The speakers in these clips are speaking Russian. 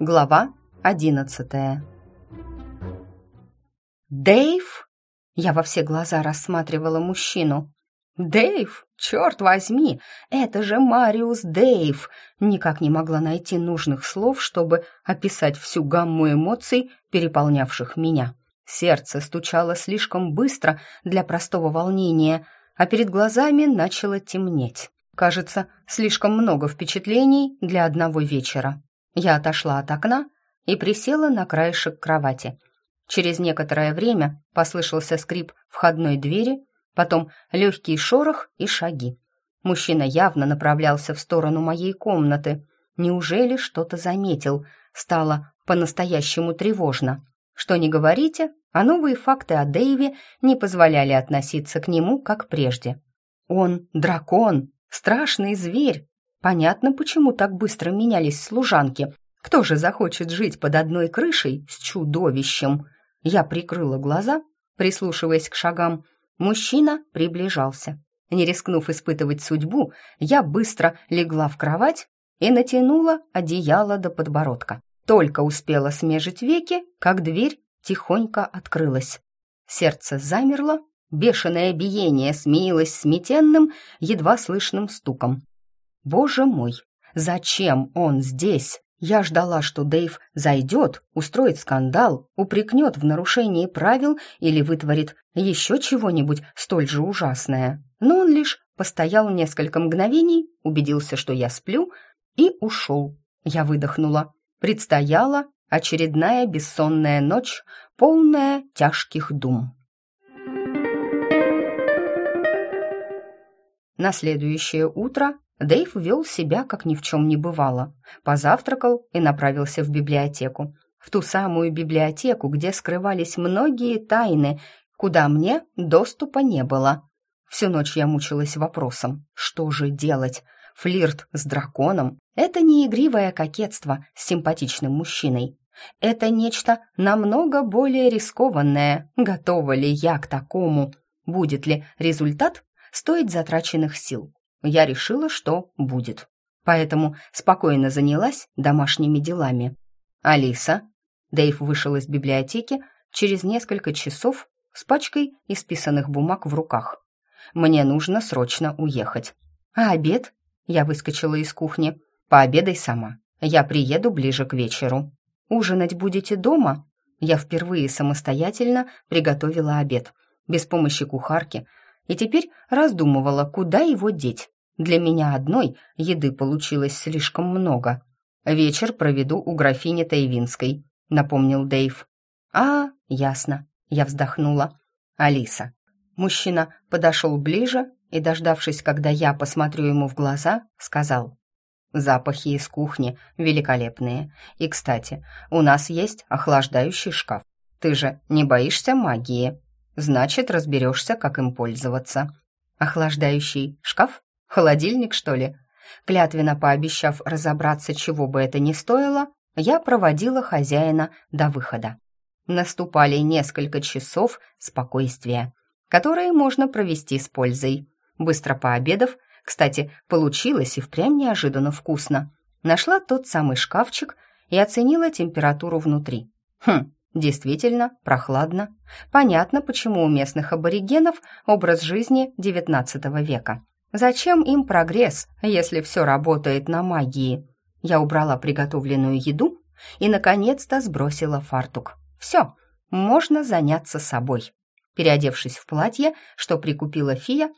Глава одиннадцатая. «Дэйв?» Я во все глаза рассматривала мужчину. «Дэйв? Черт возьми! Это же Мариус Дэйв!» Никак не могла найти нужных слов, чтобы описать всю гамму эмоций, переполнявших меня. Сердце стучало слишком быстро для простого волнения, а перед глазами начало темнеть. Кажется, слишком много впечатлений для одного вечера. Я отошла от окна и присела на краешек кровати. Через некоторое время послышался скрип входной двери, потом легкий шорох и шаги. Мужчина явно направлялся в сторону моей комнаты. Неужели что-то заметил? Стало по-настоящему тревожно. Что не говорите, а новые факты о Дэйве не позволяли относиться к нему как прежде. Он дракон, страшный зверь, Понятно, почему так быстро менялись служанки. Кто же захочет жить под одной крышей с чудовищем? Я прикрыла глаза, прислушиваясь к шагам. Мужчина приближался. Не рискнув испытывать судьбу, я быстро легла в кровать и натянула одеяло до подбородка. Только успела смежить веки, как дверь тихонько открылась. Сердце замерло, бешеное биение сменилось сметенным, едва слышным стуком. Боже мой, зачем он здесь? Я ждала, что Дэйв зайдет, устроит скандал, упрекнет в нарушении правил или вытворит еще чего-нибудь столь же ужасное. Но он лишь постоял несколько мгновений, убедился, что я сплю, и ушел. Я выдохнула. Предстояла очередная бессонная ночь, полная тяжких дум. На следующее утро Дэйв вел себя, как ни в чем не бывало. Позавтракал и направился в библиотеку. В ту самую библиотеку, где скрывались многие тайны, куда мне доступа не было. Всю ночь я мучилась вопросом, что же делать? Флирт с драконом — это не игривое кокетство с симпатичным мужчиной. Это нечто намного более рискованное. Готова ли я к такому? Будет ли результат стоить затраченных сил? Я решила, что будет. Поэтому спокойно занялась домашними делами. «Алиса?» Дэйв вышел из библиотеки через несколько часов с пачкой исписанных бумаг в руках. «Мне нужно срочно уехать». «А обед?» Я выскочила из кухни. «Пообедай сама. Я приеду ближе к вечеру». «Ужинать будете дома?» Я впервые самостоятельно приготовила обед, без помощи кухарки, и теперь раздумывала, куда его деть. Для меня одной еды получилось слишком много. Вечер проведу у графини Тайвинской, напомнил Дэйв. А, ясно. Я вздохнула. Алиса. Мужчина подошел ближе и, дождавшись, когда я посмотрю ему в глаза, сказал: Запахи из кухни великолепные. И, кстати, у нас есть охлаждающий шкаф. Ты же не боишься магии? Значит, разберешься, как им пользоваться. Охлаждающий шкаф? Холодильник, что ли? Клятвенно пообещав разобраться, чего бы это ни стоило, я проводила хозяина до выхода. Наступали несколько часов спокойствия, которые можно провести с пользой. Быстро пообедав, кстати, получилось и впрямь неожиданно вкусно, нашла тот самый шкафчик и оценила температуру внутри. Хм, действительно прохладно. Понятно, почему у местных аборигенов образ жизни XIX века. Зачем им прогресс, если все работает на магии? Я убрала приготовленную еду и, наконец-то, сбросила фартук. Все, можно заняться собой. Переодевшись в платье, что прикупила Фия,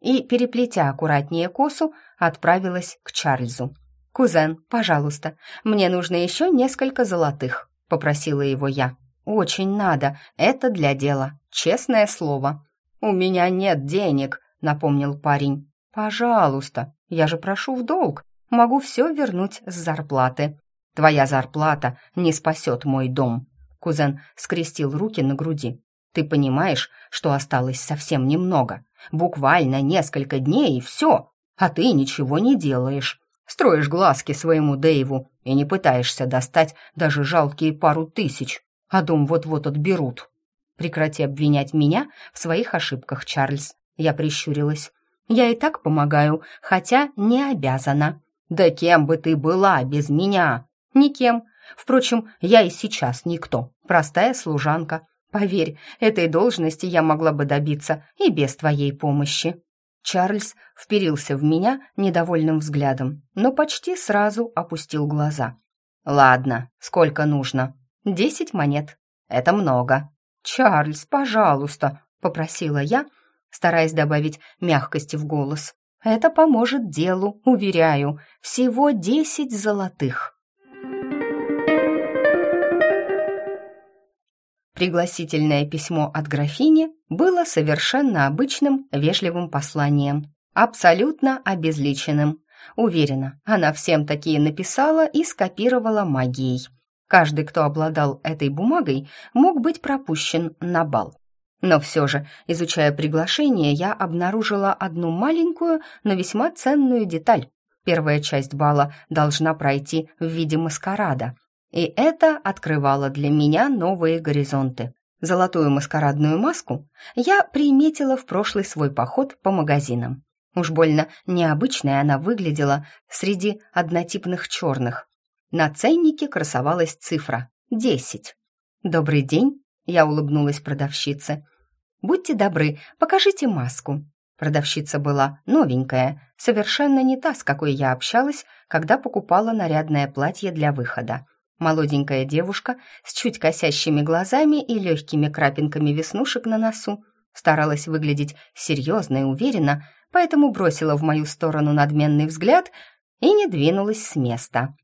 и, переплетя аккуратнее косу, отправилась к Чарльзу. «Кузен, пожалуйста, мне нужно еще несколько золотых», — попросила его я. «Очень надо, это для дела, честное слово». «У меня нет денег», — напомнил парень. «Пожалуйста, я же прошу в долг, могу все вернуть с зарплаты. Твоя зарплата не спасет мой дом». Кузен скрестил руки на груди. «Ты понимаешь, что осталось совсем немного? Буквально несколько дней и все, а ты ничего не делаешь. Строишь глазки своему Дэйву и не пытаешься достать даже жалкие пару тысяч, а дом вот-вот отберут». «Прекрати обвинять меня в своих ошибках, Чарльз», я прищурилась. Я и так помогаю, хотя не обязана. Да кем бы ты была без меня? Никем. Впрочем, я и сейчас никто, простая служанка. Поверь, этой должности я могла бы добиться и без твоей помощи». Чарльз вперился в меня недовольным взглядом, но почти сразу опустил глаза. «Ладно, сколько нужно?» «Десять монет. Это много». «Чарльз, пожалуйста», — попросила я, стараясь добавить мягкости в голос. «Это поможет делу, уверяю. Всего десять золотых». Пригласительное письмо от графини было совершенно обычным вежливым посланием, абсолютно обезличенным. Уверена, она всем такие написала и скопировала магией. Каждый, кто обладал этой бумагой, мог быть пропущен на бал. Но все же, изучая приглашение, я обнаружила одну маленькую, но весьма ценную деталь. Первая часть бала должна пройти в виде маскарада, и это открывало для меня новые горизонты. Золотую маскарадную маску я приметила в прошлый свой поход по магазинам. Уж больно необычная она выглядела среди однотипных черных. На ценнике красовалась цифра — десять. «Добрый день», — я улыбнулась продавщице. «Будьте добры, покажите маску». Продавщица была новенькая, совершенно не та, с какой я общалась, когда покупала нарядное платье для выхода. Молоденькая девушка с чуть косящими глазами и легкими крапинками веснушек на носу старалась выглядеть серьезно и уверенно, поэтому бросила в мою сторону надменный взгляд и не двинулась с места.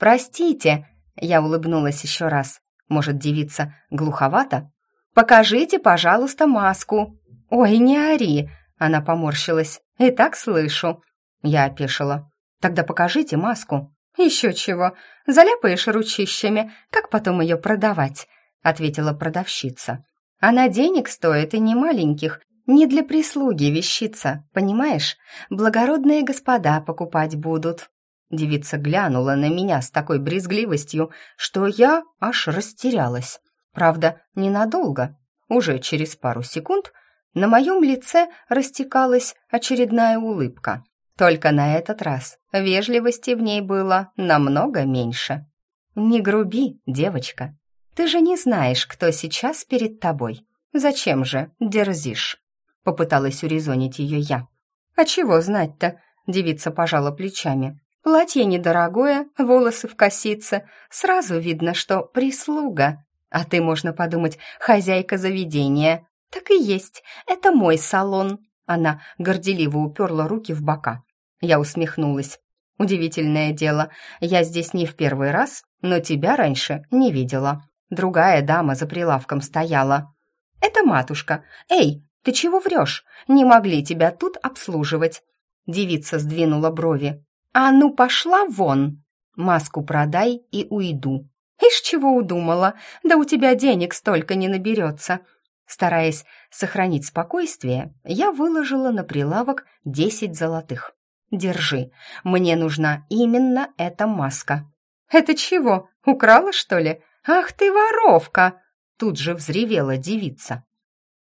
«Простите», — я улыбнулась еще раз, может, девица глуховата? «Покажите, пожалуйста, маску». «Ой, не ори», — она поморщилась. «И так слышу». Я опешила. «Тогда покажите маску». «Еще чего, заляпаешь ручищами, как потом ее продавать?» — ответила продавщица. «Она денег стоит и не маленьких, не для прислуги вещица, понимаешь? Благородные господа покупать будут». Девица глянула на меня с такой брезгливостью, что я аж растерялась. Правда, ненадолго. Уже через пару секунд на моем лице растекалась очередная улыбка. Только на этот раз вежливости в ней было намного меньше. «Не груби, девочка. Ты же не знаешь, кто сейчас перед тобой. Зачем же дерзишь?» Попыталась урезонить ее я. «А чего знать-то?» Девица пожала плечами. «Платье недорогое, волосы в косице. Сразу видно, что прислуга. А ты, можно подумать, хозяйка заведения. Так и есть. Это мой салон. Она горделиво уперла руки в бока. Я усмехнулась. «Удивительное дело, я здесь не в первый раз, но тебя раньше не видела. Другая дама за прилавком стояла. Это матушка. Эй, ты чего врешь? Не могли тебя тут обслуживать». Девица сдвинула брови. «А ну, пошла вон! Маску продай и уйду». «Ишь, чего удумала? Да у тебя денег столько не наберется. Стараясь сохранить спокойствие, я выложила на прилавок десять золотых. «Держи, мне нужна именно эта маска». «Это чего, украла, что ли? Ах ты воровка!» Тут же взревела девица.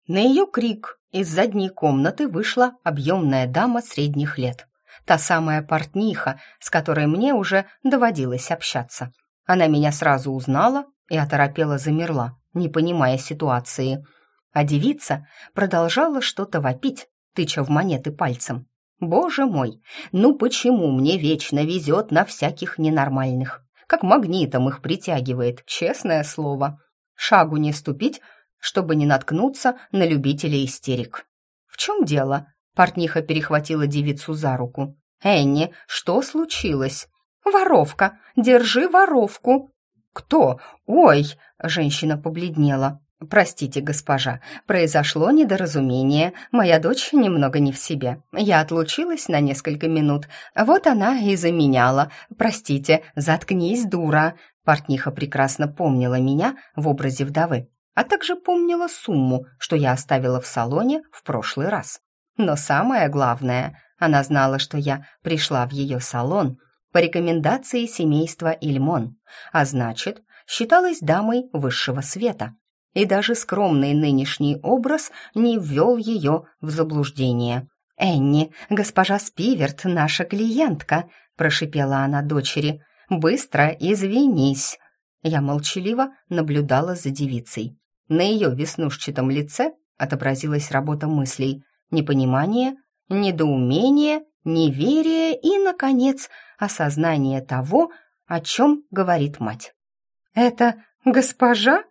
На ее крик из задней комнаты вышла объемная дама средних лет. Та самая портниха, с которой мне уже доводилось общаться. Она меня сразу узнала и оторопела замерла, не понимая ситуации – а девица продолжала что-то вопить, тыча в монеты пальцем. «Боже мой, ну почему мне вечно везет на всяких ненормальных? Как магнитом их притягивает, честное слово. Шагу не ступить, чтобы не наткнуться на любителей истерик». «В чем дело?» Портниха перехватила девицу за руку. «Энни, что случилось?» «Воровка! Держи воровку!» «Кто? Ой!» — женщина побледнела. «Простите, госпожа, произошло недоразумение. Моя дочь немного не в себе. Я отлучилась на несколько минут. Вот она и заменяла. Простите, заткнись, дура». Портниха прекрасно помнила меня в образе вдовы, а также помнила сумму, что я оставила в салоне в прошлый раз. Но самое главное, она знала, что я пришла в ее салон по рекомендации семейства Ильмон, а значит, считалась дамой высшего света и даже скромный нынешний образ не ввел ее в заблуждение. «Энни, госпожа Спиверт, наша клиентка», — прошипела она дочери. «Быстро извинись». Я молчаливо наблюдала за девицей. На ее веснушчатом лице отобразилась работа мыслей, непонимание, недоумение, неверие и, наконец, осознание того, о чем говорит мать. «Это госпожа?» —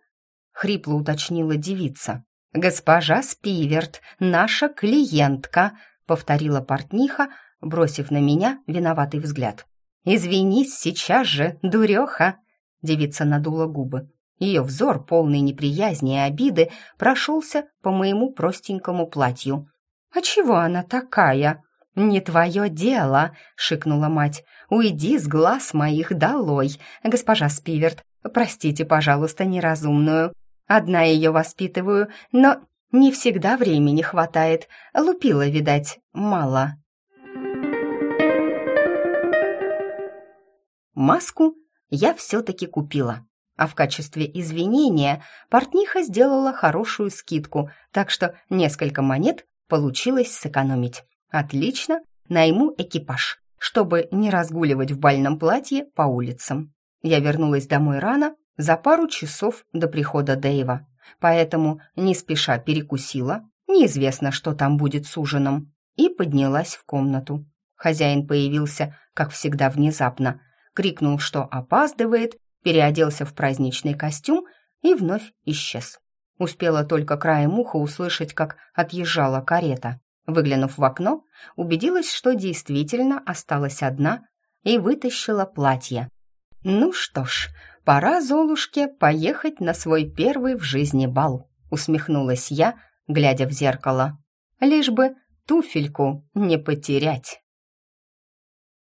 хрипло уточнила девица. «Госпожа Спиверт, наша клиентка», — повторила портниха, бросив на меня виноватый взгляд. «Извинись сейчас же, дуреха!» Девица надула губы. Ее взор, полный неприязни и обиды, прошелся по моему простенькому платью. «А чего она такая?» «Не твое дело!» — шикнула мать. «Уйди с глаз моих долой, госпожа Спиверт. Простите, пожалуйста, неразумную. Одна ее воспитываю, но не всегда времени хватает. Лупила, видать, мало». Маску я все-таки купила. А в качестве извинения портниха сделала хорошую скидку, так что несколько монет получилось сэкономить. Отлично, найму экипаж, чтобы не разгуливать в бальном платье по улицам. Я вернулась домой рано, за пару часов до прихода Дэйва, поэтому не спеша перекусила, неизвестно, что там будет с ужином, и поднялась в комнату. Хозяин появился, как всегда, внезапно, крикнул, что опаздывает, переоделся в праздничный костюм и вновь исчез. Успела только краем уха услышать, как отъезжала карета. Выглянув в окно, убедилась, что действительно осталась одна и вытащила платье. «Ну что ж, пора Золушке поехать на свой первый в жизни бал», усмехнулась я, глядя в зеркало. «Лишь бы туфельку не потерять».